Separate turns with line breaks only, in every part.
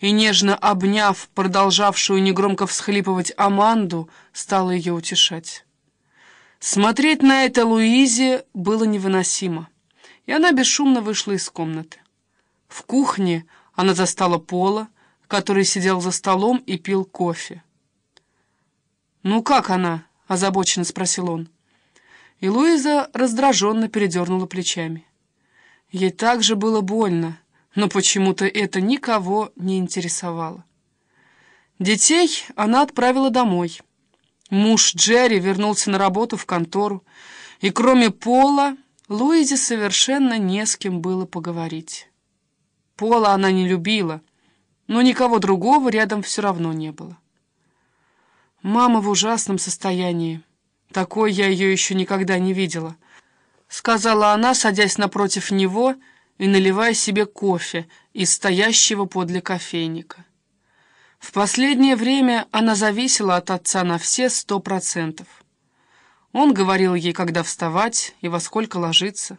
и, нежно обняв продолжавшую негромко всхлипывать Аманду, стала ее утешать. Смотреть на это Луизе было невыносимо, и она бесшумно вышла из комнаты. В кухне она застала Пола, который сидел за столом и пил кофе. «Ну как она?» — озабоченно спросил он. И Луиза раздраженно передернула плечами. Ей также было больно, но почему-то это никого не интересовало. Детей она отправила домой. Муж Джерри вернулся на работу в контору, и кроме Пола Луизе совершенно не с кем было поговорить. Пола она не любила, но никого другого рядом все равно не было. Мама в ужасном состоянии. Такой я ее еще никогда не видела, — сказала она, садясь напротив него и наливая себе кофе из стоящего подле кофейника. В последнее время она зависела от отца на все сто процентов. Он говорил ей, когда вставать и во сколько ложиться,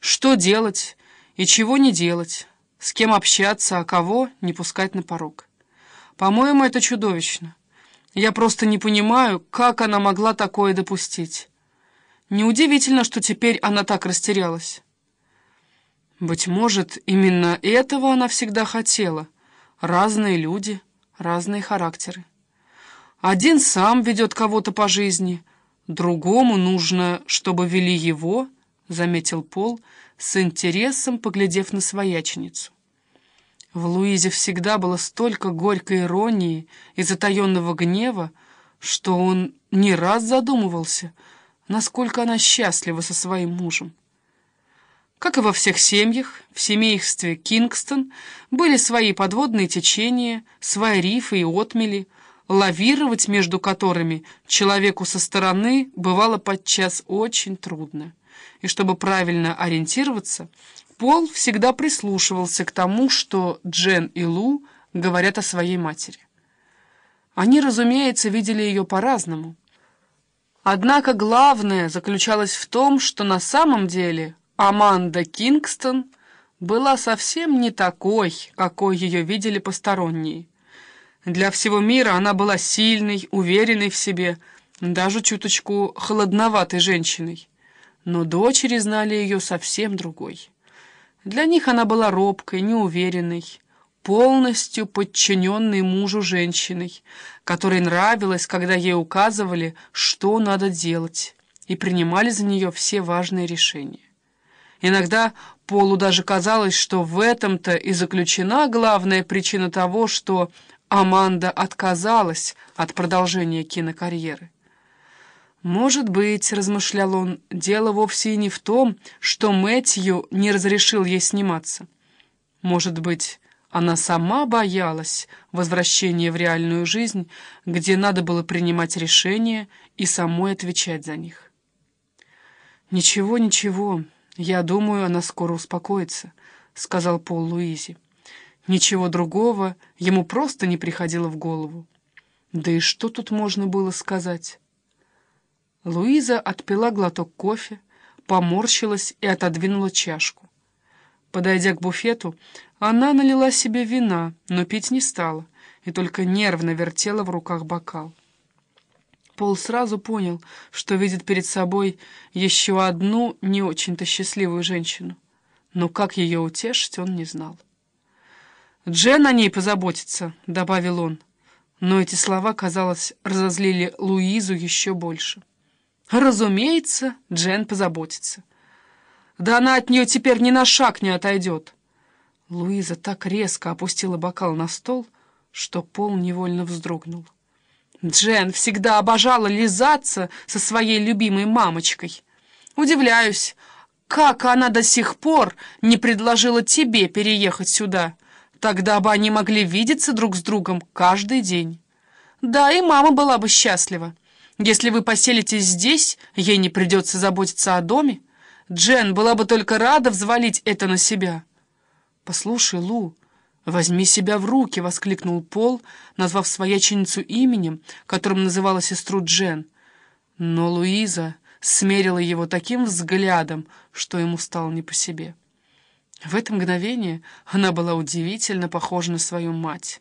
что делать и чего не делать, с кем общаться, а кого не пускать на порог. По-моему, это чудовищно. Я просто не понимаю, как она могла такое допустить. Неудивительно, что теперь она так растерялась. Быть может, именно этого она всегда хотела. Разные люди, разные характеры. Один сам ведет кого-то по жизни, другому нужно, чтобы вели его, заметил Пол, с интересом поглядев на свояченицу. В Луизе всегда было столько горькой иронии и затаенного гнева, что он не раз задумывался, насколько она счастлива со своим мужем. Как и во всех семьях, в семействе Кингстон были свои подводные течения, свои рифы и отмели, лавировать между которыми человеку со стороны бывало подчас очень трудно. И чтобы правильно ориентироваться, Пол всегда прислушивался к тому, что Джен и Лу говорят о своей матери. Они, разумеется, видели ее по-разному. Однако главное заключалось в том, что на самом деле Аманда Кингстон была совсем не такой, какой ее видели посторонние. Для всего мира она была сильной, уверенной в себе, даже чуточку холодноватой женщиной. Но дочери знали ее совсем другой. Для них она была робкой, неуверенной, полностью подчиненной мужу женщиной, которой нравилось, когда ей указывали, что надо делать, и принимали за нее все важные решения. Иногда Полу даже казалось, что в этом-то и заключена главная причина того, что Аманда отказалась от продолжения кинокарьеры. «Может быть, — размышлял он, — дело вовсе и не в том, что Мэтью не разрешил ей сниматься. Может быть, она сама боялась возвращения в реальную жизнь, где надо было принимать решения и самой отвечать за них. «Ничего, ничего, я думаю, она скоро успокоится», — сказал Пол Луизи. Ничего другого ему просто не приходило в голову. Да и что тут можно было сказать? Луиза отпила глоток кофе, поморщилась и отодвинула чашку. Подойдя к буфету, она налила себе вина, но пить не стала, и только нервно вертела в руках бокал. Пол сразу понял, что видит перед собой еще одну не очень-то счастливую женщину. Но как ее утешить, он не знал. «Джен о ней позаботится», — добавил он. Но эти слова, казалось, разозлили Луизу еще больше. Разумеется, Джен позаботится. Да она от нее теперь ни на шаг не отойдет. Луиза так резко опустила бокал на стол, что Пол невольно вздрогнул. Джен всегда обожала лизаться со своей любимой мамочкой. Удивляюсь, как она до сих пор не предложила тебе переехать сюда. Тогда бы они могли видеться друг с другом каждый день. Да, и мама была бы счастлива. Если вы поселитесь здесь, ей не придется заботиться о доме. Джен была бы только рада взвалить это на себя. «Послушай, Лу, возьми себя в руки!» — воскликнул Пол, назвав свояченицу именем, которым называла сестру Джен. Но Луиза смерила его таким взглядом, что ему стало не по себе. В это мгновение она была удивительно похожа на свою мать.